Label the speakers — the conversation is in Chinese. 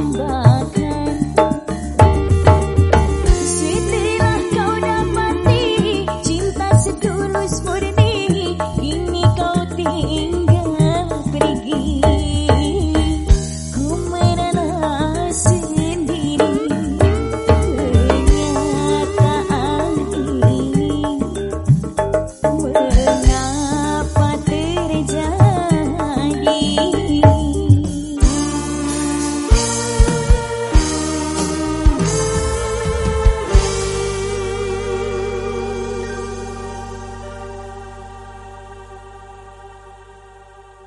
Speaker 1: but